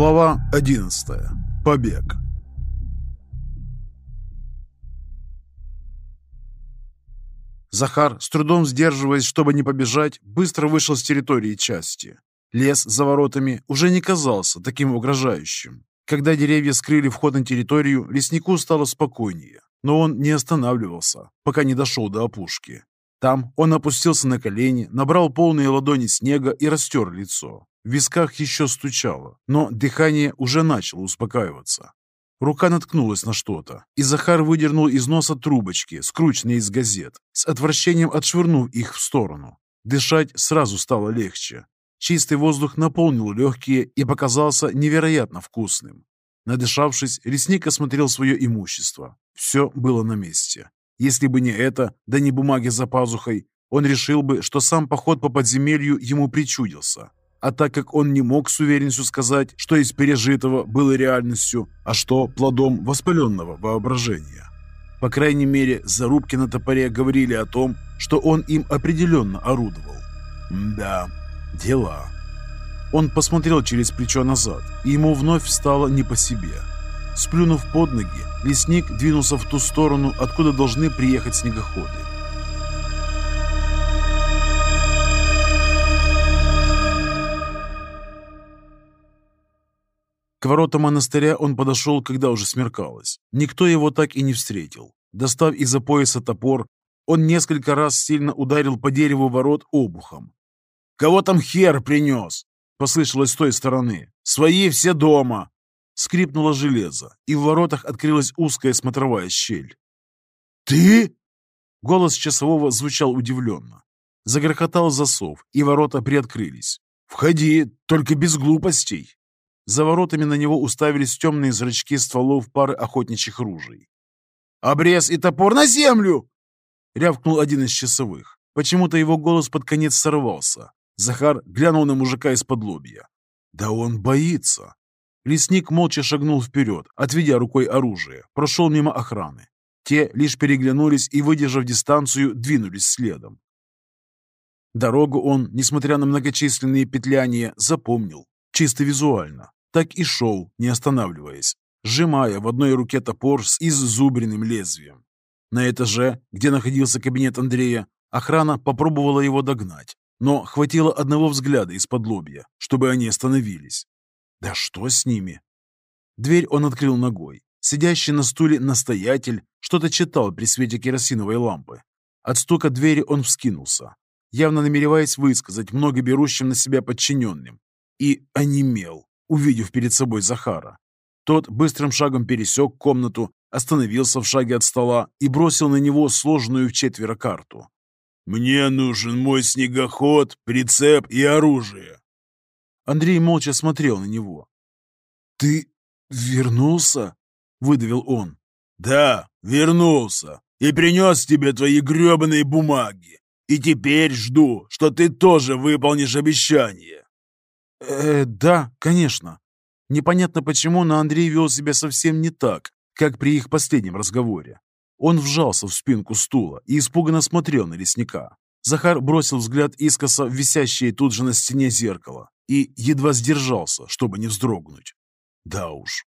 Глава 11. Побег. Захар, с трудом сдерживаясь, чтобы не побежать, быстро вышел с территории части. Лес за воротами уже не казался таким угрожающим. Когда деревья скрыли вход на территорию, леснику стало спокойнее, но он не останавливался, пока не дошел до опушки. Там он опустился на колени, набрал полные ладони снега и растер лицо. В висках еще стучало, но дыхание уже начало успокаиваться. Рука наткнулась на что-то, и Захар выдернул из носа трубочки, скрученные из газет, с отвращением отшвырнув их в сторону. Дышать сразу стало легче. Чистый воздух наполнил легкие и показался невероятно вкусным. Надышавшись, лесник осмотрел свое имущество. Все было на месте. Если бы не это, да не бумаги за пазухой, он решил бы, что сам поход по подземелью ему причудился. А так как он не мог с уверенностью сказать, что из пережитого было реальностью, а что плодом воспаленного воображения. По крайней мере, зарубки на топоре говорили о том, что он им определенно орудовал. Да, дела. Он посмотрел через плечо назад, и ему вновь стало не по себе. Сплюнув под ноги, лесник двинулся в ту сторону, откуда должны приехать снегоходы. К воротам монастыря он подошел, когда уже смеркалось. Никто его так и не встретил. Достав из-за пояса топор, он несколько раз сильно ударил по дереву ворот обухом. «Кого там хер принес?» — послышалось с той стороны. «Свои все дома!» Скрипнуло железо, и в воротах открылась узкая смотровая щель. «Ты?» Голос часового звучал удивленно. Загрохотал засов, и ворота приоткрылись. «Входи, только без глупостей!» За воротами на него уставились темные зрачки стволов пары охотничьих ружей. «Обрез и топор на землю!» — рявкнул один из часовых. Почему-то его голос под конец сорвался. Захар глянул на мужика из-под лобья. «Да он боится!» Лесник молча шагнул вперед, отведя рукой оружие, прошел мимо охраны. Те лишь переглянулись и, выдержав дистанцию, двинулись следом. Дорогу он, несмотря на многочисленные петляния, запомнил, чисто визуально. Так и шел, не останавливаясь, сжимая в одной руке топор с иззубренным лезвием. На этаже, где находился кабинет Андрея, охрана попробовала его догнать, но хватило одного взгляда из-под лобья, чтобы они остановились. Да что с ними? Дверь он открыл ногой. Сидящий на стуле настоятель что-то читал при свете керосиновой лампы. От стука двери он вскинулся, явно намереваясь высказать много берущим на себя подчиненным, и онемел, увидев перед собой Захара. Тот быстрым шагом пересек комнату, остановился в шаге от стола и бросил на него сложенную в четверо карту. «Мне нужен мой снегоход, прицеп и оружие». Андрей молча смотрел на него. «Ты вернулся?» — выдавил он. «Да, вернулся и принес тебе твои гребаные бумаги. И теперь жду, что ты тоже выполнишь обещание». «Э, да, конечно». Непонятно почему, но Андрей вел себя совсем не так, как при их последнем разговоре. Он вжался в спинку стула и испуганно смотрел на лесника. Захар бросил взгляд искоса в висящее тут же на стене зеркало и едва сдержался, чтобы не вздрогнуть. Да уж.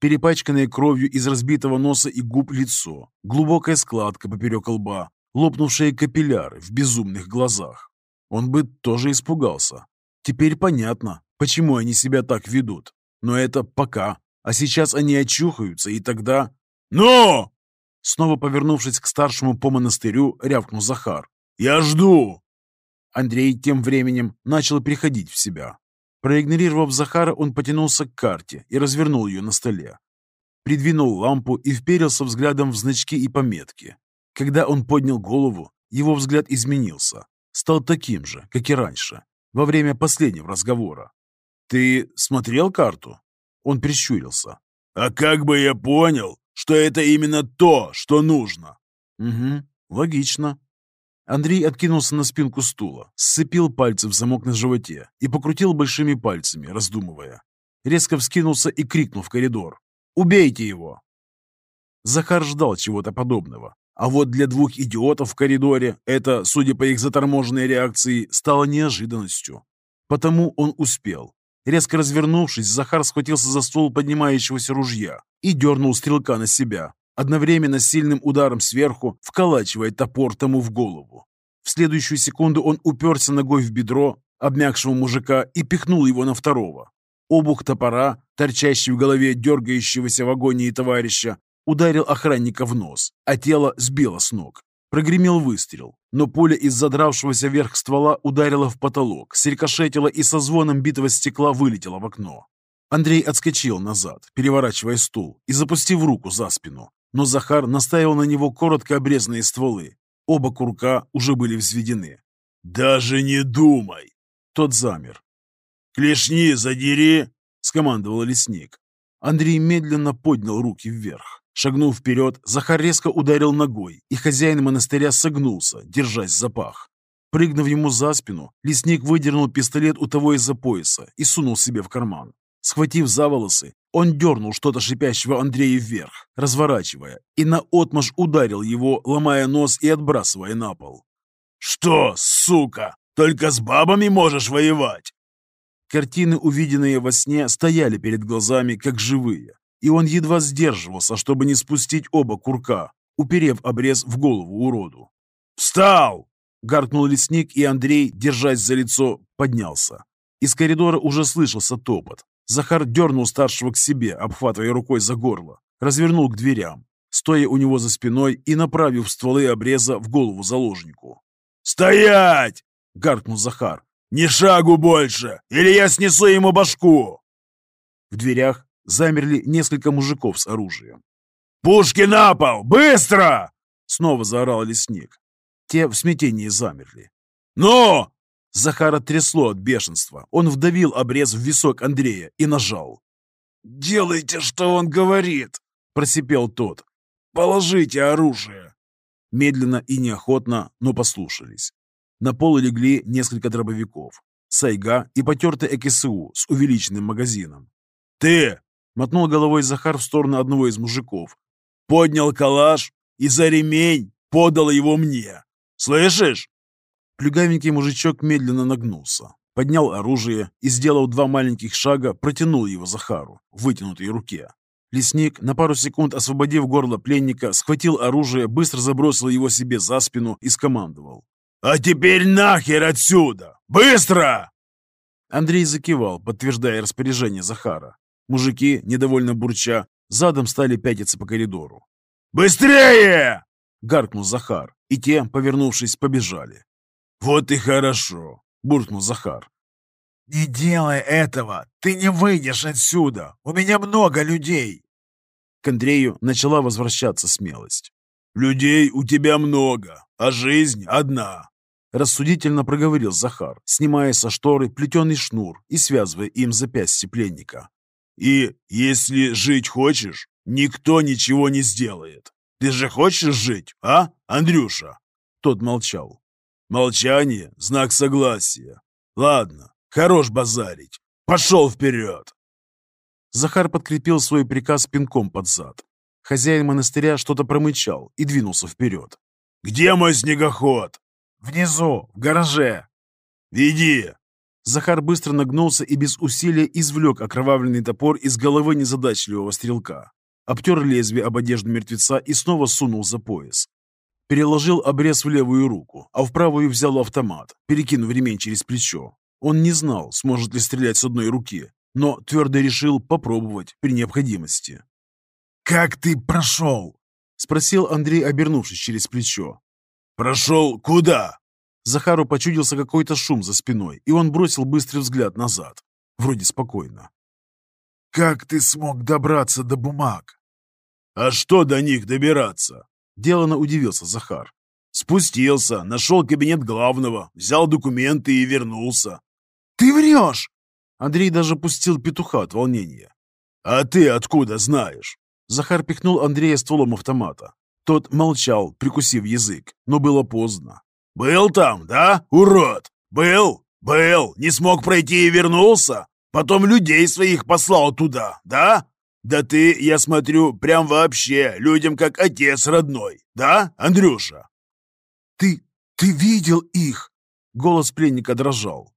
Перепачканное кровью из разбитого носа и губ лицо, глубокая складка поперек лба, лопнувшие капилляры в безумных глазах. Он бы тоже испугался. Теперь понятно, почему они себя так ведут. Но это пока. А сейчас они очухаются, и тогда... «Но!» Снова повернувшись к старшему по монастырю, рявкнул Захар. «Я жду!» Андрей тем временем начал приходить в себя. Проигнорировав Захара, он потянулся к карте и развернул ее на столе. Придвинул лампу и вперился взглядом в значки и пометки. Когда он поднял голову, его взгляд изменился. Стал таким же, как и раньше, во время последнего разговора. «Ты смотрел карту?» Он прищурился. «А как бы я понял, что это именно то, что нужно?» «Угу, логично», Андрей откинулся на спинку стула, сцепил пальцы в замок на животе и покрутил большими пальцами, раздумывая. Резко вскинулся и крикнул в коридор. «Убейте его!» Захар ждал чего-то подобного. А вот для двух идиотов в коридоре это, судя по их заторможенной реакции, стало неожиданностью. Потому он успел. Резко развернувшись, Захар схватился за ствол поднимающегося ружья и дернул стрелка на себя, одновременно сильным ударом сверху вколачивая топор тому в голову. В следующую секунду он уперся ногой в бедро обмякшего мужика и пихнул его на второго. Обух топора, торчащий в голове дергающегося в агонии товарища, ударил охранника в нос, а тело сбило с ног. Прогремел выстрел, но пуля из задравшегося вверх ствола ударила в потолок, срикошетила и со звоном битого стекла вылетела в окно. Андрей отскочил назад, переворачивая стул и запустив руку за спину. Но Захар наставил на него коротко обрезанные стволы. Оба курка уже были взведены. «Даже не думай!» Тот замер. «Клешни задери!» — скомандовал лесник. Андрей медленно поднял руки вверх. Шагнув вперед, Захар резко ударил ногой, и хозяин монастыря согнулся, держась за пах. Прыгнув ему за спину, лесник выдернул пистолет у того из-за пояса и сунул себе в карман. Схватив за волосы, он дернул что-то шипящего Андрея вверх, разворачивая, и наотмашь ударил его, ломая нос и отбрасывая на пол. «Что, сука, только с бабами можешь воевать?» Картины, увиденные во сне, стояли перед глазами, как живые и он едва сдерживался, чтобы не спустить оба курка, уперев обрез в голову уроду. «Встал!» — гаркнул лесник, и Андрей, держась за лицо, поднялся. Из коридора уже слышался топот. Захар дернул старшего к себе, обхватывая рукой за горло, развернул к дверям, стоя у него за спиной и направив стволы обреза в голову заложнику. «Стоять!» — гаркнул Захар. «Ни шагу больше, или я снесу ему башку!» В дверях замерли несколько мужиков с оружием. «Пушки на пол! Быстро!» — снова заорал лесник. Те в смятении замерли. «Ну!» Захара трясло от бешенства. Он вдавил обрез в висок Андрея и нажал. «Делайте, что он говорит!» — просипел тот. «Положите оружие!» Медленно и неохотно, но послушались. На пол легли несколько дробовиков, сайга и потертый ЭКСУ с увеличенным магазином. «Ты Мотнул головой Захар в сторону одного из мужиков. «Поднял калаш и за ремень подал его мне. Слышишь?» Плюгавенький мужичок медленно нагнулся, поднял оружие и, сделав два маленьких шага, протянул его Захару в вытянутой руке. Лесник, на пару секунд освободив горло пленника, схватил оружие, быстро забросил его себе за спину и скомандовал. «А теперь нахер отсюда! Быстро!» Андрей закивал, подтверждая распоряжение Захара. Мужики, недовольно бурча, задом стали пятиться по коридору. «Быстрее!» — гаркнул Захар, и те, повернувшись, побежали. «Вот и хорошо!» — буркнул Захар. «Не делай этого! Ты не выйдешь отсюда! У меня много людей!» К Андрею начала возвращаться смелость. «Людей у тебя много, а жизнь одна!» Рассудительно проговорил Захар, снимая со шторы плетеный шнур и связывая им запястье пленника. И если жить хочешь, никто ничего не сделает. Ты же хочешь жить, а, Андрюша?» Тот молчал. «Молчание — знак согласия. Ладно, хорош базарить. Пошел вперед!» Захар подкрепил свой приказ пинком под зад. Хозяин монастыря что-то промычал и двинулся вперед. «Где мой снегоход?» «Внизу, в гараже». «Веди!» Захар быстро нагнулся и без усилия извлек окровавленный топор из головы незадачливого стрелка. Обтер лезвие об одежду мертвеца и снова сунул за пояс. Переложил обрез в левую руку, а в правую взял автомат, перекинув ремень через плечо. Он не знал, сможет ли стрелять с одной руки, но твердо решил попробовать при необходимости. «Как ты прошел?» — спросил Андрей, обернувшись через плечо. «Прошел куда?» Захару почудился какой-то шум за спиной, и он бросил быстрый взгляд назад. Вроде спокойно. «Как ты смог добраться до бумаг?» «А что до них добираться?» Делано удивился Захар. «Спустился, нашел кабинет главного, взял документы и вернулся». «Ты врешь!» Андрей даже пустил петуха от волнения. «А ты откуда знаешь?» Захар пихнул Андрея стволом автомата. Тот молчал, прикусив язык, но было поздно. «Был там, да, урод? Был? Был, не смог пройти и вернулся? Потом людей своих послал туда, да? Да ты, я смотрю, прям вообще людям как отец родной, да, Андрюша?» «Ты... ты видел их?» Голос пленника дрожал.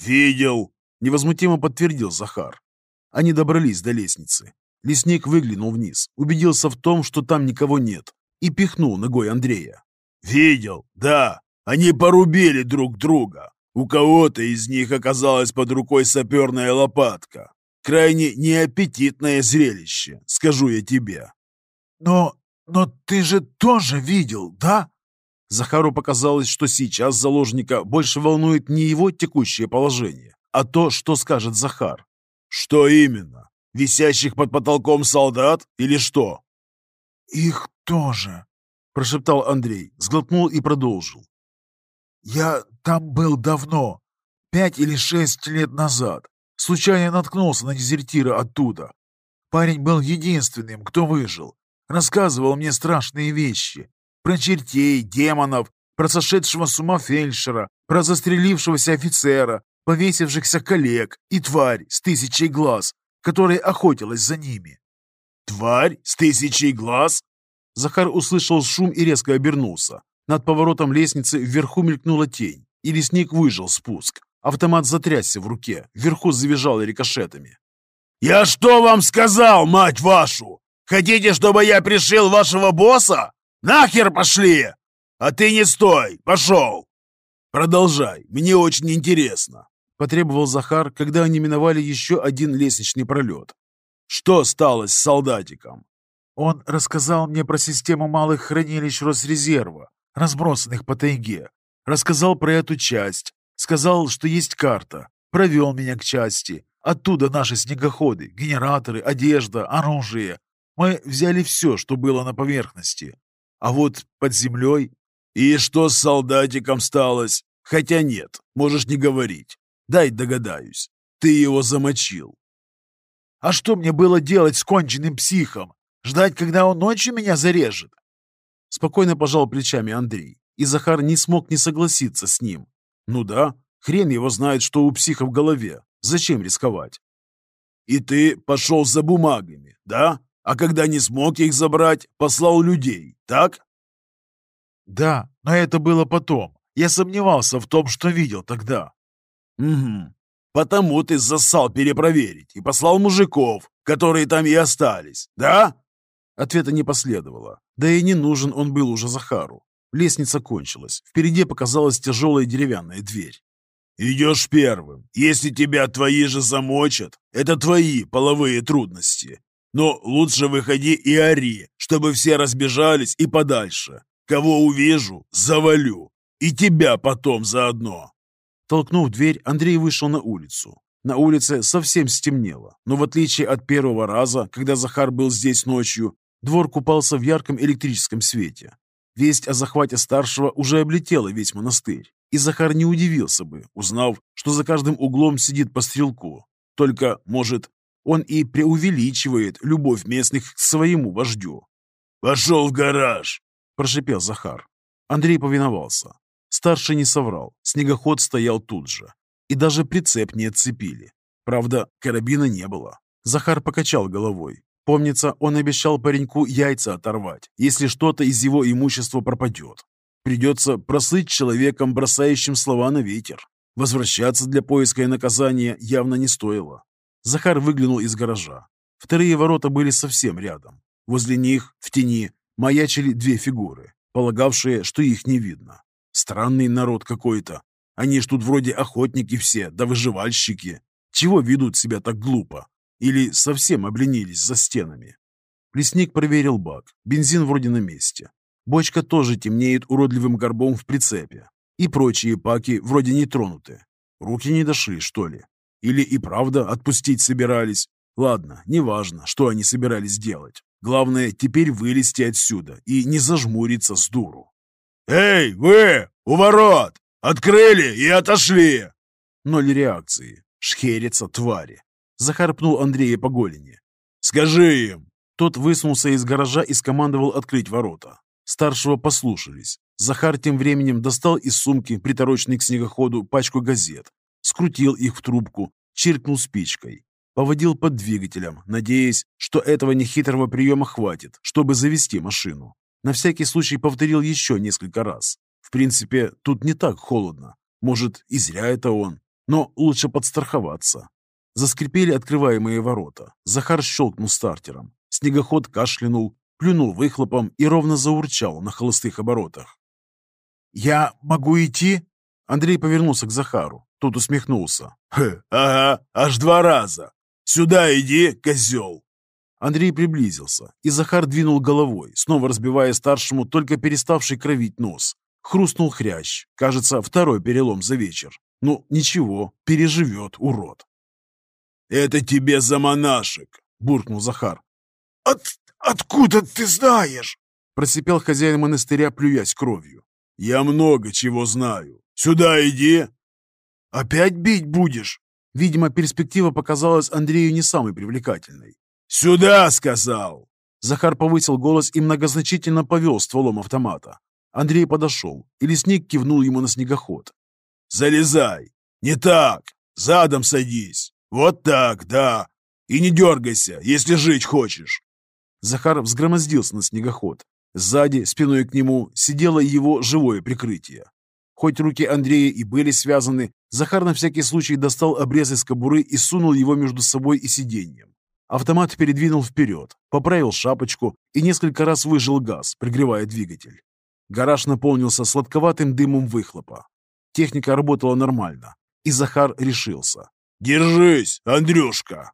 «Видел. невозмутимо подтвердил Захар. Они добрались до лестницы. Лесник выглянул вниз, убедился в том, что там никого нет, и пихнул ногой Андрея. «Видел, да. Они порубили друг друга. У кого-то из них оказалась под рукой саперная лопатка. Крайне неаппетитное зрелище, скажу я тебе». «Но... но ты же тоже видел, да?» Захару показалось, что сейчас заложника больше волнует не его текущее положение, а то, что скажет Захар. «Что именно? Висящих под потолком солдат или что?» «Их тоже», — прошептал Андрей, сглотнул и продолжил. «Я там был давно, пять или шесть лет назад. Случайно наткнулся на дезертира оттуда. Парень был единственным, кто выжил. Рассказывал мне страшные вещи. Про чертей, демонов, про сошедшего с ума фельдшера, про застрелившегося офицера, повесившихся коллег и тварь с тысячей глаз, которая охотилась за ними. «Тварь с тысячей глаз?» Захар услышал шум и резко обернулся. Над поворотом лестницы вверху мелькнула тень, и лесник выжил спуск. Автомат затрясся в руке, вверху завизжал рикошетами. «Я что вам сказал, мать вашу? Хотите, чтобы я пришил вашего босса? Нахер пошли! А ты не стой, пошел!» «Продолжай, мне очень интересно», — потребовал Захар, когда они миновали еще один лестничный пролет. «Что стало с солдатиком?» Он рассказал мне про систему малых хранилищ Росрезерва, разбросанных по тайге. Рассказал про эту часть. Сказал, что есть карта. Провел меня к части. Оттуда наши снегоходы, генераторы, одежда, оружие. Мы взяли все, что было на поверхности. А вот под землей... И что с солдатиком сталось? Хотя нет, можешь не говорить. Дай догадаюсь. Ты его замочил. А что мне было делать с конченным психом? Ждать, когда он ночью меня зарежет? Спокойно пожал плечами Андрей, и Захар не смог не согласиться с ним. Ну да, хрен его знает, что у психа в голове. Зачем рисковать? И ты пошел за бумагами, да? А когда не смог их забрать, послал людей, так? Да, но это было потом. Я сомневался в том, что видел тогда. Угу. Потому ты засал перепроверить и послал мужиков, которые там и остались, да? Ответа не последовало. Да и не нужен он был уже Захару. Лестница кончилась. Впереди показалась тяжелая деревянная дверь. «Идешь первым. Если тебя твои же замочат, это твои половые трудности. Но лучше выходи и ори, чтобы все разбежались и подальше. Кого увижу, завалю. И тебя потом заодно». Толкнув дверь, Андрей вышел на улицу. На улице совсем стемнело, но в отличие от первого раза, когда Захар был здесь ночью, двор купался в ярком электрическом свете. Весть о захвате старшего уже облетела весь монастырь, и Захар не удивился бы, узнав, что за каждым углом сидит по стрелку. Только, может, он и преувеличивает любовь местных к своему вождю. «Пошел в гараж!» – прошипел Захар. Андрей повиновался. Старший не соврал, снегоход стоял тут же. И даже прицеп не отцепили. Правда, карабина не было. Захар покачал головой. Помнится, он обещал пареньку яйца оторвать, если что-то из его имущества пропадет. Придется прослыть человеком, бросающим слова на ветер. Возвращаться для поиска и наказания явно не стоило. Захар выглянул из гаража. Вторые ворота были совсем рядом. Возле них, в тени, маячили две фигуры, полагавшие, что их не видно. Странный народ какой-то. Они ж тут вроде охотники все, да выживальщики. Чего ведут себя так глупо? Или совсем обленились за стенами? Лесник проверил бак. Бензин вроде на месте. Бочка тоже темнеет уродливым горбом в прицепе. И прочие паки вроде не тронуты. Руки не дошли, что ли? Или и правда отпустить собирались? Ладно, неважно, что они собирались делать. Главное, теперь вылезти отсюда и не зажмуриться с дуру. «Эй, вы! У ворот! Открыли и отошли!» Ноль реакции. Шхерится твари. Захарпнул Андрея по голени. «Скажи им!» Тот высунулся из гаража и скомандовал открыть ворота. Старшего послушались. Захар тем временем достал из сумки, притороченной к снегоходу, пачку газет, скрутил их в трубку, чиркнул спичкой, поводил под двигателем, надеясь, что этого нехитрого приема хватит, чтобы завести машину. На всякий случай повторил еще несколько раз. В принципе, тут не так холодно. Может, и зря это он. Но лучше подстраховаться. Заскрипели открываемые ворота. Захар щелкнул стартером. Снегоход кашлянул, плюнул выхлопом и ровно заурчал на холостых оборотах. «Я могу идти?» Андрей повернулся к Захару. Тот усмехнулся. «Хе, ага, аж два раза. Сюда иди, козел!» Андрей приблизился, и Захар двинул головой, снова разбивая старшему только переставший кровить нос. Хрустнул хрящ. Кажется, второй перелом за вечер. Ну, ничего, переживет, урод. «Это тебе за монашек!» — буркнул Захар. От... «Откуда ты знаешь?» — просипел хозяин монастыря, плюясь кровью. «Я много чего знаю. Сюда иди!» «Опять бить будешь?» Видимо, перспектива показалась Андрею не самой привлекательной. «Сюда!» — сказал. Захар повысил голос и многозначительно повел стволом автомата. Андрей подошел, и лесник кивнул ему на снегоход. «Залезай! Не так! Задом садись! Вот так, да! И не дергайся, если жить хочешь!» Захар взгромоздился на снегоход. Сзади, спиной к нему, сидело его живое прикрытие. Хоть руки Андрея и были связаны, Захар на всякий случай достал обрез из кобуры и сунул его между собой и сиденьем. Автомат передвинул вперед, поправил шапочку и несколько раз выжил газ, пригревая двигатель. Гараж наполнился сладковатым дымом выхлопа. Техника работала нормально, и Захар решился. «Держись, Андрюшка!»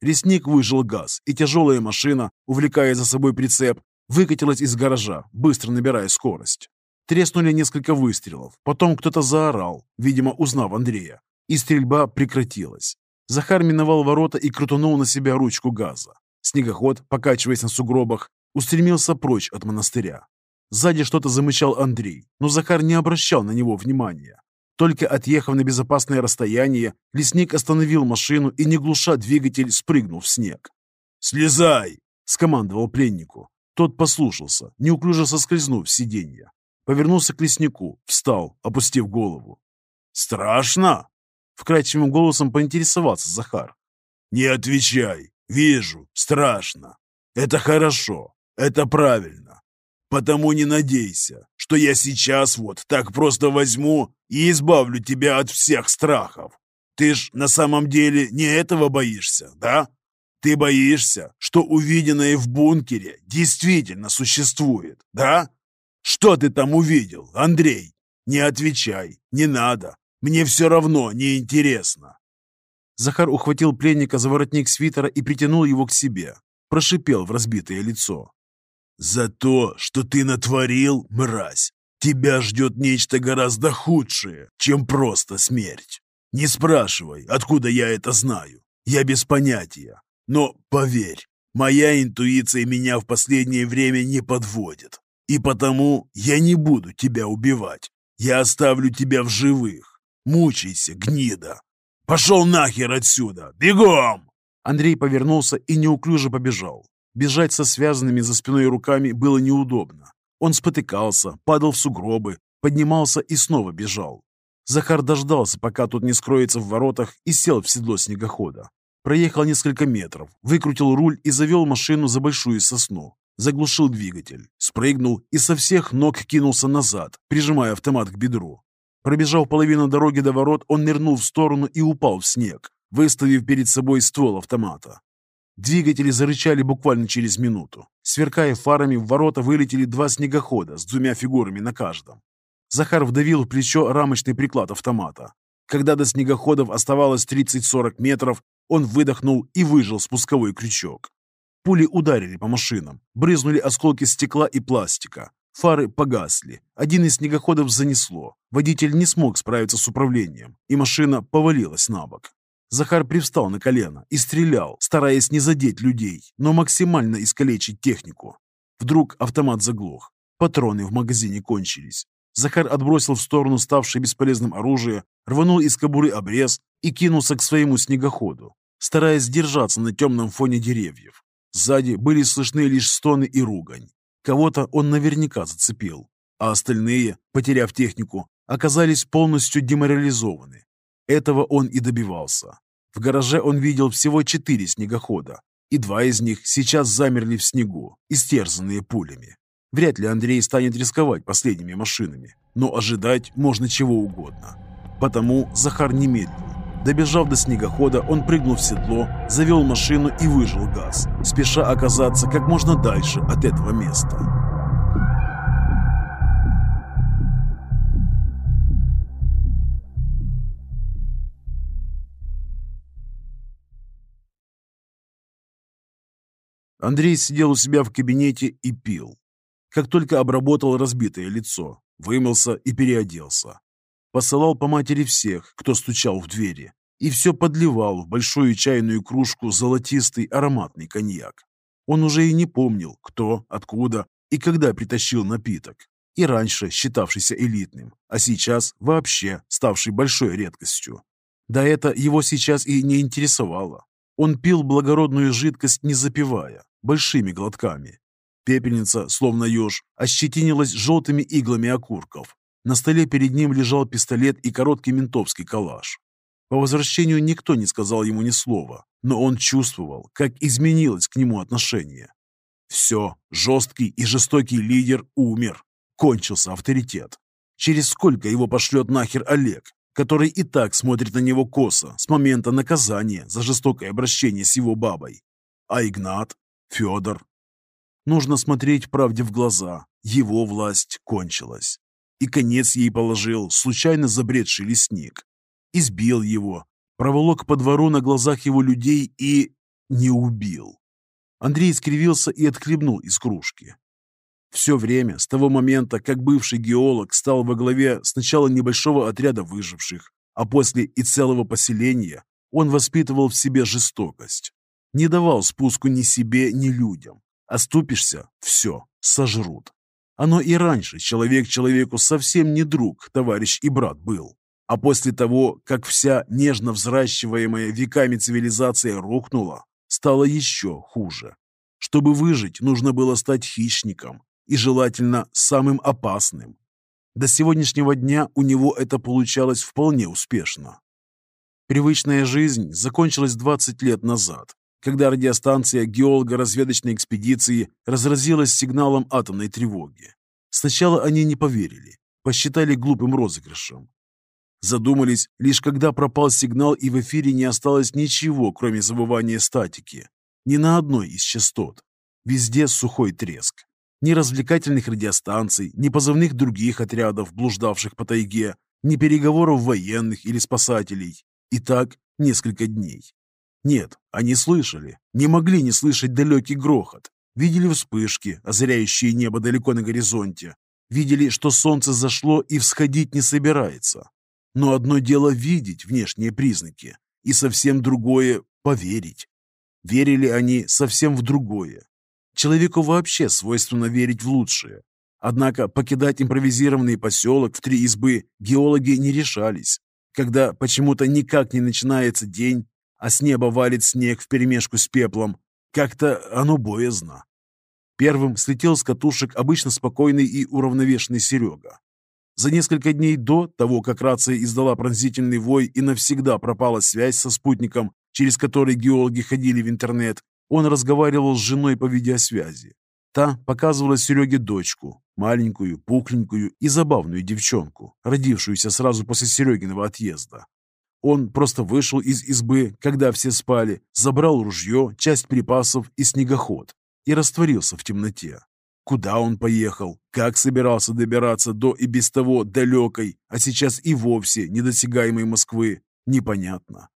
Лесник выжил газ, и тяжелая машина, увлекая за собой прицеп, выкатилась из гаража, быстро набирая скорость. Треснули несколько выстрелов, потом кто-то заорал, видимо, узнав Андрея, и стрельба прекратилась. Захар миновал ворота и крутанул на себя ручку газа. Снегоход, покачиваясь на сугробах, устремился прочь от монастыря. Сзади что-то замычал Андрей, но Захар не обращал на него внимания. Только отъехав на безопасное расстояние, лесник остановил машину и, не глуша двигатель, спрыгнул в снег. «Слезай!» — скомандовал пленнику. Тот послушался, неуклюже соскользнув с сиденья. Повернулся к леснику, встал, опустив голову. «Страшно?» — вкрадчивым голосом поинтересовался Захар. «Не отвечай. Вижу, страшно. Это хорошо, это правильно. Потому не надейся, что я сейчас вот так просто возьму и избавлю тебя от всех страхов. Ты ж на самом деле не этого боишься, да? Ты боишься, что увиденное в бункере действительно существует, да? Что ты там увидел, Андрей? Не отвечай, не надо. Мне все равно не интересно. Захар ухватил пленника за воротник свитера и притянул его к себе. Прошипел в разбитое лицо. «За то, что ты натворил, мразь, тебя ждет нечто гораздо худшее, чем просто смерть. Не спрашивай, откуда я это знаю. Я без понятия. Но поверь, моя интуиция меня в последнее время не подводит. И потому я не буду тебя убивать. Я оставлю тебя в живых. Мучайся, гнида. Пошел нахер отсюда! Бегом!» Андрей повернулся и неуклюже побежал. Бежать со связанными за спиной руками было неудобно. Он спотыкался, падал в сугробы, поднимался и снова бежал. Захар дождался, пока тот не скроется в воротах, и сел в седло снегохода. Проехал несколько метров, выкрутил руль и завел машину за большую сосну. Заглушил двигатель, спрыгнул и со всех ног кинулся назад, прижимая автомат к бедру. Пробежав половину дороги до ворот, он нырнул в сторону и упал в снег, выставив перед собой ствол автомата. Двигатели зарычали буквально через минуту. Сверкая фарами, в ворота вылетели два снегохода с двумя фигурами на каждом. Захар вдавил в плечо рамочный приклад автомата. Когда до снегоходов оставалось 30-40 метров, он выдохнул и выжил спусковой крючок. Пули ударили по машинам, брызнули осколки стекла и пластика. Фары погасли. Один из снегоходов занесло. Водитель не смог справиться с управлением, и машина повалилась на бок. Захар привстал на колено и стрелял, стараясь не задеть людей, но максимально искалечить технику. Вдруг автомат заглох. Патроны в магазине кончились. Захар отбросил в сторону ставшее бесполезным оружие, рванул из кобуры обрез и кинулся к своему снегоходу, стараясь держаться на темном фоне деревьев. Сзади были слышны лишь стоны и ругань. Кого-то он наверняка зацепил, а остальные, потеряв технику, оказались полностью деморализованы. Этого он и добивался. В гараже он видел всего четыре снегохода, и два из них сейчас замерли в снегу, истерзанные пулями. Вряд ли Андрей станет рисковать последними машинами, но ожидать можно чего угодно. Потому Захар не медлил Добежав до снегохода, он прыгнул в седло, завел машину и выжил газ, спеша оказаться как можно дальше от этого места. Андрей сидел у себя в кабинете и пил. Как только обработал разбитое лицо, вымылся и переоделся. Посылал по матери всех, кто стучал в двери, и все подливал в большую чайную кружку золотистый ароматный коньяк. Он уже и не помнил, кто, откуда и когда притащил напиток. И раньше считавшийся элитным, а сейчас вообще ставший большой редкостью. Да это его сейчас и не интересовало. Он пил благородную жидкость, не запивая, большими глотками. Пепельница, словно еж, ощетинилась желтыми иглами окурков. На столе перед ним лежал пистолет и короткий ментовский калаш. По возвращению никто не сказал ему ни слова, но он чувствовал, как изменилось к нему отношение. Все, жесткий и жестокий лидер умер. Кончился авторитет. Через сколько его пошлет нахер Олег, который и так смотрит на него косо с момента наказания за жестокое обращение с его бабой. А Игнат? Федор? Нужно смотреть правде в глаза. Его власть кончилась. И конец ей положил случайно забредший лесник. Избил его, проволок по двору на глазах его людей и... не убил. Андрей скривился и отхлебнул из кружки. Все время, с того момента, как бывший геолог стал во главе сначала небольшого отряда выживших, а после и целого поселения, он воспитывал в себе жестокость. Не давал спуску ни себе, ни людям. Оступишься – все, сожрут. Оно и раньше человек человеку совсем не друг, товарищ и брат был. А после того, как вся нежно взращиваемая веками цивилизация рухнула, стало еще хуже. Чтобы выжить, нужно было стать хищником, и желательно самым опасным. До сегодняшнего дня у него это получалось вполне успешно. Привычная жизнь закончилась 20 лет назад, когда радиостанция геолого-разведочной экспедиции разразилась сигналом атомной тревоги. Сначала они не поверили, посчитали глупым розыгрышем. Задумались, лишь когда пропал сигнал и в эфире не осталось ничего, кроме завывания статики. Ни на одной из частот. Везде сухой треск. Ни развлекательных радиостанций, ни позывных других отрядов, блуждавших по тайге, ни переговоров военных или спасателей. И так несколько дней. Нет, они слышали, не могли не слышать далекий грохот. Видели вспышки, озаряющие небо далеко на горизонте. Видели, что солнце зашло и всходить не собирается. Но одно дело видеть внешние признаки, и совсем другое – поверить. Верили они совсем в другое, Человеку вообще свойственно верить в лучшее. Однако покидать импровизированный поселок в три избы геологи не решались, когда почему-то никак не начинается день, а с неба валит снег вперемешку с пеплом. Как-то оно боязно. Первым слетел с катушек обычно спокойный и уравновешенный Серега. За несколько дней до того, как рация издала пронзительный вой и навсегда пропала связь со спутником, через который геологи ходили в интернет, он разговаривал с женой по видеосвязи. Та показывала Сереге дочку, маленькую, пухленькую и забавную девчонку, родившуюся сразу после Серегиного отъезда. Он просто вышел из избы, когда все спали, забрал ружье, часть припасов и снегоход и растворился в темноте. Куда он поехал, как собирался добираться до и без того далекой, а сейчас и вовсе недосягаемой Москвы, непонятно.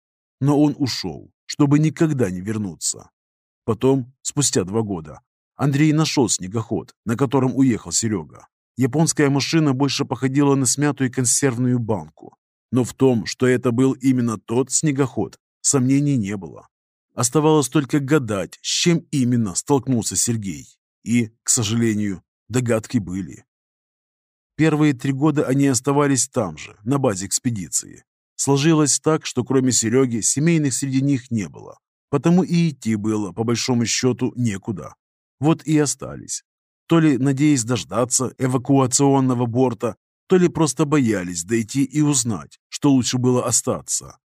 Но он ушел, чтобы никогда не вернуться. Потом, спустя два года, Андрей нашел снегоход, на котором уехал Серега. Японская машина больше походила на смятую консервную банку. Но в том, что это был именно тот снегоход, сомнений не было. Оставалось только гадать, с чем именно столкнулся Сергей. И, к сожалению, догадки были. Первые три года они оставались там же, на базе экспедиции. Сложилось так, что кроме Сереги семейных среди них не было. Потому и идти было, по большому счету, некуда. Вот и остались. То ли надеясь дождаться эвакуационного борта, то ли просто боялись дойти и узнать, что лучше было остаться.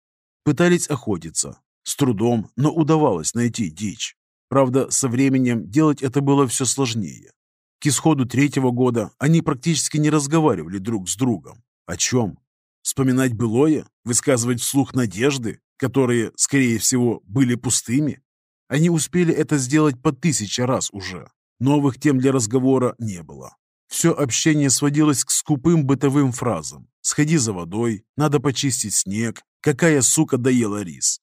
Пытались охотиться. С трудом, но удавалось найти дичь. Правда, со временем делать это было все сложнее. К исходу третьего года они практически не разговаривали друг с другом. О чем? Вспоминать былое? Высказывать вслух надежды, которые, скорее всего, были пустыми? Они успели это сделать по тысяче раз уже. Новых тем для разговора не было. Все общение сводилось к скупым бытовым фразам. «Сходи за водой», «Надо почистить снег», «Какая сука доела рис».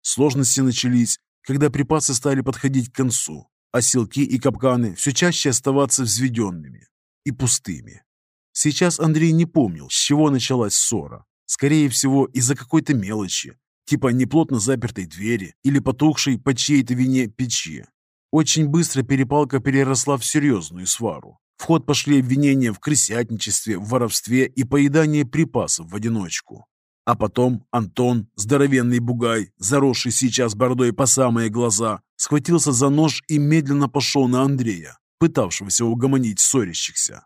Сложности начались, когда припасы стали подходить к концу, а селки и капканы все чаще оставаться взведенными и пустыми. Сейчас Андрей не помнил, с чего началась ссора. Скорее всего, из-за какой-то мелочи, типа неплотно запертой двери или потухшей по чьей-то вине печи. Очень быстро перепалка переросла в серьезную свару. В ход пошли обвинения в крысятничестве, в воровстве и поедании припасов в одиночку. А потом Антон, здоровенный бугай, заросший сейчас бородой по самые глаза, схватился за нож и медленно пошел на Андрея, пытавшегося угомонить ссорящихся.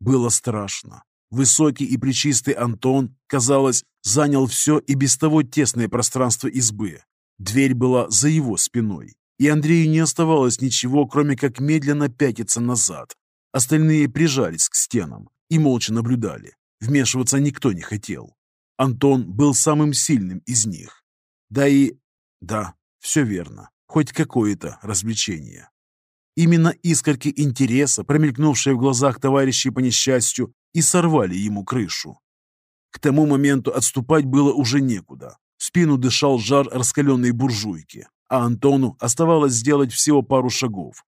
Было страшно. Высокий и причистый Антон, казалось, занял все и без того тесное пространство избы. Дверь была за его спиной, и Андрею не оставалось ничего, кроме как медленно пятиться назад. Остальные прижались к стенам и молча наблюдали. Вмешиваться никто не хотел. Антон был самым сильным из них. Да и... Да, все верно. Хоть какое-то развлечение. Именно искорки интереса, промелькнувшие в глазах товарищей по несчастью, и сорвали ему крышу. К тому моменту отступать было уже некуда. В спину дышал жар раскаленной буржуйки, а Антону оставалось сделать всего пару шагов.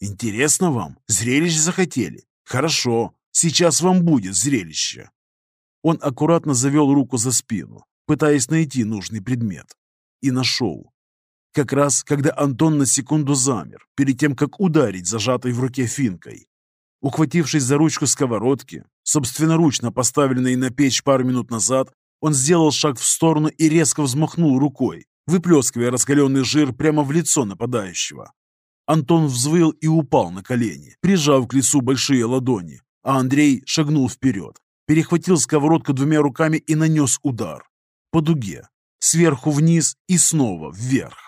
«Интересно вам? Зрелище захотели? Хорошо, сейчас вам будет зрелище». Он аккуратно завел руку за спину, пытаясь найти нужный предмет. И нашел. Как раз, когда Антон на секунду замер, перед тем, как ударить зажатой в руке финкой. Ухватившись за ручку сковородки, собственноручно поставленной на печь пару минут назад, он сделал шаг в сторону и резко взмахнул рукой, выплескивая раскаленный жир прямо в лицо нападающего. Антон взвыл и упал на колени, прижав к лицу большие ладони, а Андрей шагнул вперед, перехватил сковородку двумя руками и нанес удар. По дуге, сверху вниз и снова вверх.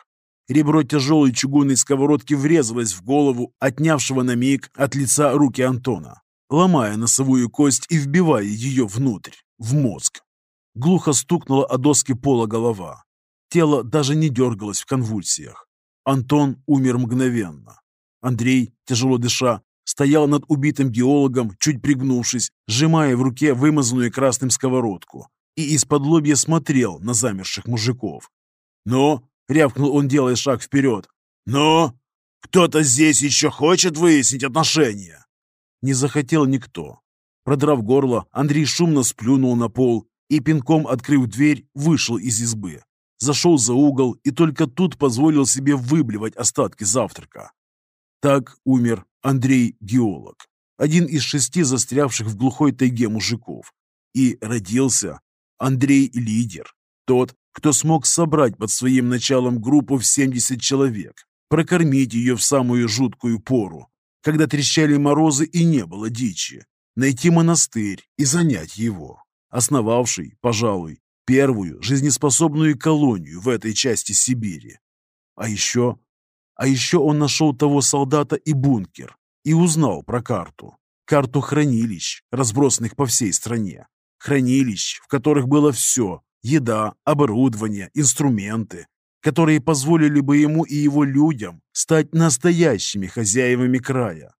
Ребро тяжелой чугунной сковородки врезалось в голову, отнявшего на миг от лица руки Антона, ломая носовую кость и вбивая ее внутрь, в мозг. Глухо стукнула о доски пола голова. Тело даже не дергалось в конвульсиях. Антон умер мгновенно. Андрей, тяжело дыша, стоял над убитым геологом, чуть пригнувшись, сжимая в руке вымазанную красным сковородку, и из-под лобья смотрел на замерших мужиков. «Но — рявкнул он, делая шаг вперед. «Ну, кто-то здесь еще хочет выяснить отношения?» Не захотел никто. Продрав горло, Андрей шумно сплюнул на пол и, пинком открыв дверь, вышел из избы. Зашел за угол и только тут позволил себе выблевать остатки завтрака. Так умер Андрей-геолог, один из шести застрявших в глухой тайге мужиков. И родился Андрей-лидер, тот, кто смог собрать под своим началом группу в 70 человек, прокормить ее в самую жуткую пору, когда трещали морозы и не было дичи, найти монастырь и занять его, основавший, пожалуй, первую жизнеспособную колонию в этой части Сибири. А еще... А еще он нашел того солдата и бункер и узнал про карту. Карту хранилищ, разбросанных по всей стране. Хранилищ, в которых было все, еда, оборудование, инструменты, которые позволили бы ему и его людям стать настоящими хозяевами края.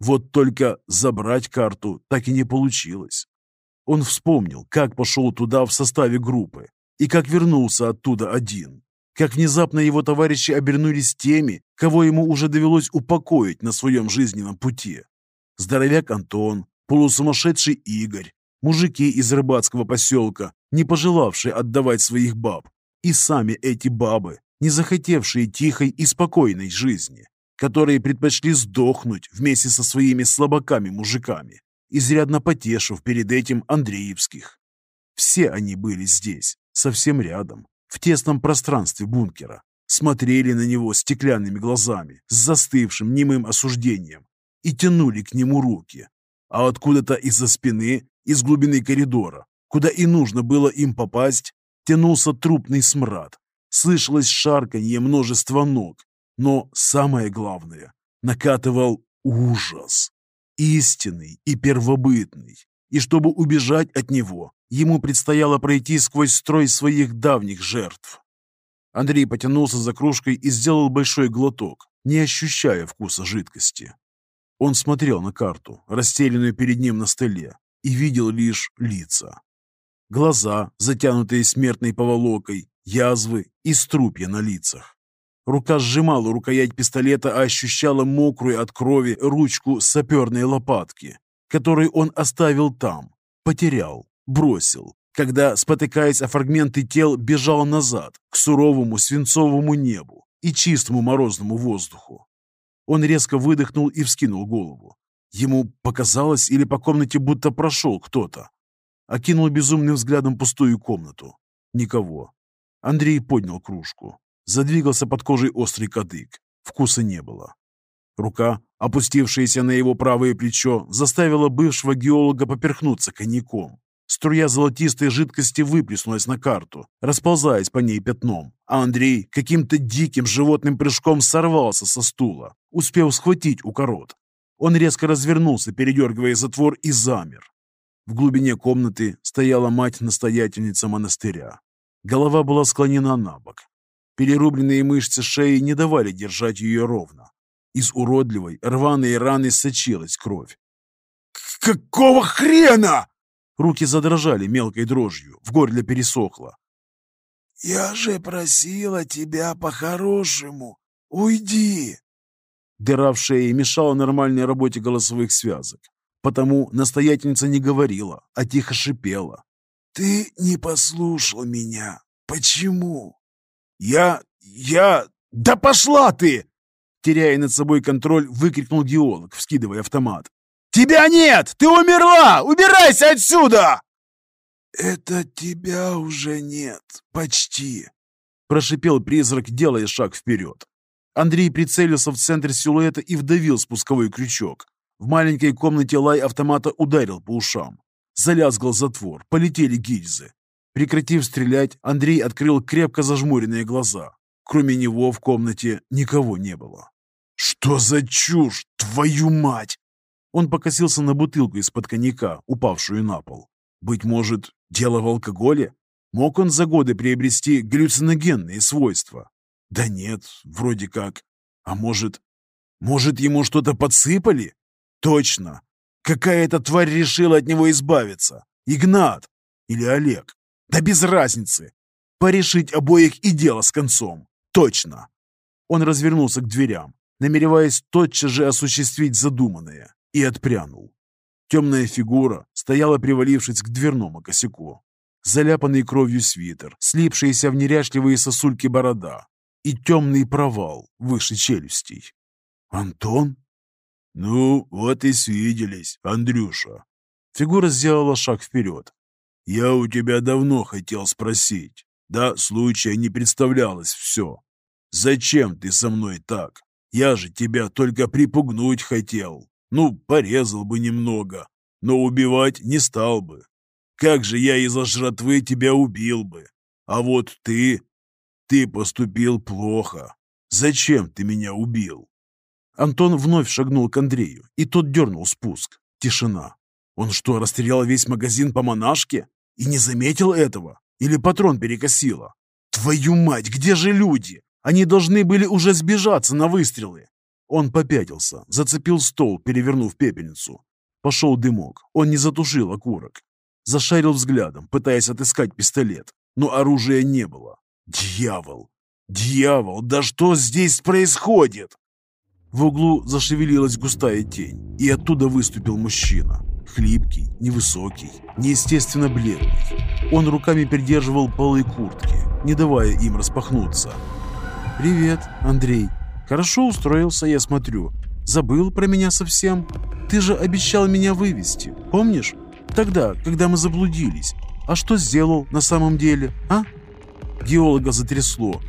Вот только забрать карту так и не получилось. Он вспомнил, как пошел туда в составе группы и как вернулся оттуда один. Как внезапно его товарищи обернулись теми, кого ему уже довелось упокоить на своем жизненном пути. Здоровяк Антон, полусумасшедший Игорь, мужики из рыбацкого поселка, не пожелавшие отдавать своих баб, и сами эти бабы, не захотевшие тихой и спокойной жизни, которые предпочли сдохнуть вместе со своими слабаками-мужиками, изрядно потешив перед этим Андреевских. Все они были здесь, совсем рядом, в тесном пространстве бункера, смотрели на него стеклянными глазами с застывшим немым осуждением и тянули к нему руки, а откуда-то из-за спины из глубины коридора, куда и нужно было им попасть, тянулся трупный смрад. Слышалось шарканье множества ног, но самое главное, накатывал ужас. Истинный и первобытный, И чтобы убежать от него, ему предстояло пройти сквозь строй своих давних жертв. Андрей потянулся за кружкой и сделал большой глоток, не ощущая вкуса жидкости. Он смотрел на карту, расстеленную перед ним на столе, и видел лишь лица. Глаза, затянутые смертной поволокой, язвы и струпья на лицах. Рука сжимала рукоять пистолета, а ощущала мокрую от крови ручку саперной лопатки, которую он оставил там, потерял, бросил, когда, спотыкаясь о фрагменты тел, бежал назад, к суровому свинцовому небу и чистому морозному воздуху. Он резко выдохнул и вскинул голову. Ему показалось или по комнате будто прошел кто-то. Окинул безумным взглядом пустую комнату. Никого. Андрей поднял кружку. Задвигался под кожей острый кадык. Вкуса не было. Рука, опустившаяся на его правое плечо, заставила бывшего геолога поперхнуться коньяком. Струя золотистой жидкости выплеснулась на карту, расползаясь по ней пятном, а Андрей каким-то диким животным прыжком сорвался со стула, успев схватить укорот. Он резко развернулся, передергивая затвор, и замер. В глубине комнаты стояла мать-настоятельница монастыря. Голова была склонена на бок. Перерубленные мышцы шеи не давали держать ее ровно. Из уродливой, рваной раны сочилась кровь. «Какого хрена?» Руки задрожали мелкой дрожью, в горле пересохло. «Я же просила тебя по-хорошему. Уйди!» Дыра в шее мешала нормальной работе голосовых связок. Потому настоятельница не говорила, а тихо шипела. «Ты не послушал меня. Почему?» «Я... я... Да пошла ты!» Теряя над собой контроль, выкрикнул геолог, вскидывая автомат. «Тебя нет! Ты умерла! Убирайся отсюда!» «Это тебя уже нет. Почти!» Прошипел призрак, делая шаг вперед. Андрей прицелился в центр силуэта и вдавил спусковой крючок. В маленькой комнате лай автомата ударил по ушам. Залязгал затвор, полетели гильзы. Прекратив стрелять, Андрей открыл крепко зажмуренные глаза. Кроме него в комнате никого не было. «Что за чушь, твою мать!» Он покосился на бутылку из-под коньяка, упавшую на пол. Быть может, дело в алкоголе? Мог он за годы приобрести галлюциногенные свойства? Да нет, вроде как. А может, может ему что-то подсыпали? Точно. Какая-то тварь решила от него избавиться. Игнат или Олег. Да без разницы. Порешить обоих и дело с концом. Точно. Он развернулся к дверям, намереваясь тотчас же осуществить задуманное и отпрянул. Темная фигура стояла, привалившись к дверному косяку. Заляпанный кровью свитер, слипшиеся в неряшливые сосульки борода и темный провал выше челюстей. «Антон?» «Ну, вот и свиделись, Андрюша». Фигура сделала шаг вперед. «Я у тебя давно хотел спросить. Да, случая не представлялось все. Зачем ты со мной так? Я же тебя только припугнуть хотел. Ну, порезал бы немного, но убивать не стал бы. Как же я из-за жратвы тебя убил бы. А вот ты... Ты поступил плохо. Зачем ты меня убил?» Антон вновь шагнул к Андрею, и тот дернул спуск. Тишина. Он что, расстрелял весь магазин по монашке? И не заметил этого? Или патрон перекосило? Твою мать, где же люди? Они должны были уже сбежаться на выстрелы. Он попятился, зацепил стол, перевернув пепельницу. Пошел дымок. Он не затушил окурок. Зашарил взглядом, пытаясь отыскать пистолет, но оружия не было. Дьявол! Дьявол! Да что здесь происходит? В углу зашевелилась густая тень, и оттуда выступил мужчина. Хлипкий, невысокий, неестественно бледный. Он руками придерживал полы куртки, не давая им распахнуться. «Привет, Андрей», Хорошо устроился, я смотрю. Забыл про меня совсем. Ты же обещал меня вывести, помнишь? Тогда, когда мы заблудились. А что сделал на самом деле, а? Геолога затрясло.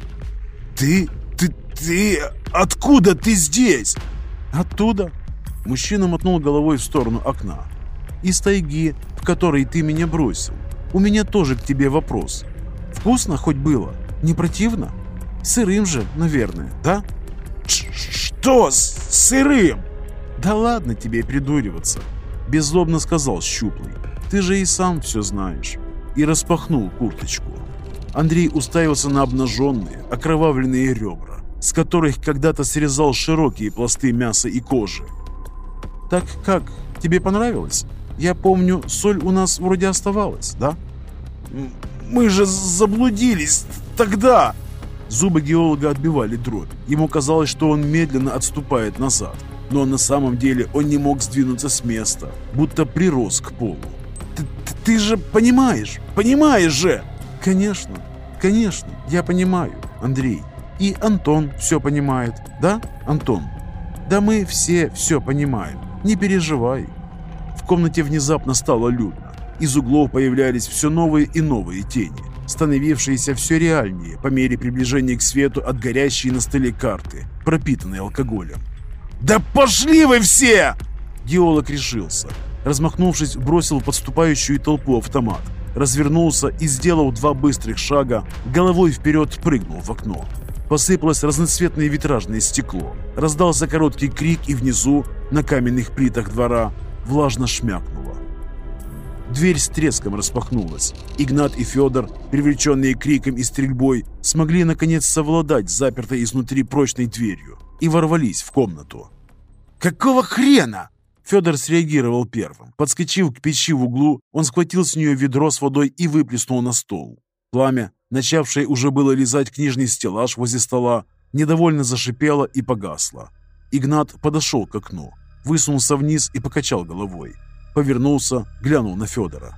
Ты, ты, ты, откуда ты здесь? Оттуда. Мужчина мотнул головой в сторону окна. Из тайги, в которой ты меня бросил. У меня тоже к тебе вопрос. Вкусно хоть было? Не противно? Сырым же, наверное, да? «Что с сырым?» «Да ладно тебе придуриваться. Беззлобно сказал Щуплый. «Ты же и сам все знаешь». И распахнул курточку. Андрей уставился на обнаженные, окровавленные ребра, с которых когда-то срезал широкие пласты мяса и кожи. «Так как, тебе понравилось? Я помню, соль у нас вроде оставалась, да?» «Мы же заблудились тогда!» Зубы геолога отбивали дробь. Ему казалось, что он медленно отступает назад. Но на самом деле он не мог сдвинуться с места, будто прирос к полу. «Ты, ты же понимаешь, понимаешь же!» «Конечно, конечно, я понимаю, Андрей. И Антон все понимает, да, Антон? Да мы все все понимаем, не переживай». В комнате внезапно стало людно. Из углов появлялись все новые и новые тени, становившиеся все реальнее по мере приближения к свету от горящей на столе карты, пропитанной алкоголем. «Да пошли вы все!» Геолог решился. Размахнувшись, бросил подступающую толпу автомат. Развернулся и, сделав два быстрых шага, головой вперед прыгнул в окно. Посыпалось разноцветное витражное стекло. Раздался короткий крик, и внизу, на каменных плитах двора, влажно шмякнуло. Дверь с треском распахнулась. Игнат и Федор, привлеченные криком и стрельбой, смогли наконец совладать с запертой изнутри прочной дверью и ворвались в комнату. «Какого хрена?» Федор среагировал первым. Подскочив к печи в углу, он схватил с нее ведро с водой и выплеснул на стол. Пламя, начавшее уже было лизать книжный стеллаж возле стола, недовольно зашипело и погасло. Игнат подошел к окну, высунулся вниз и покачал головой. Повернулся, глянул на Федора.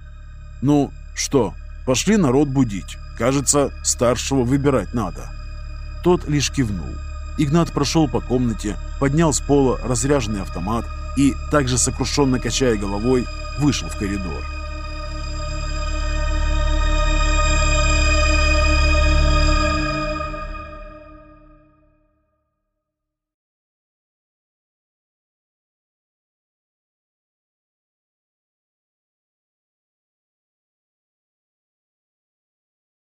«Ну, что, пошли народ будить. Кажется, старшего выбирать надо». Тот лишь кивнул. Игнат прошел по комнате, поднял с пола разряженный автомат и, также сокрушенно качая головой, вышел в коридор.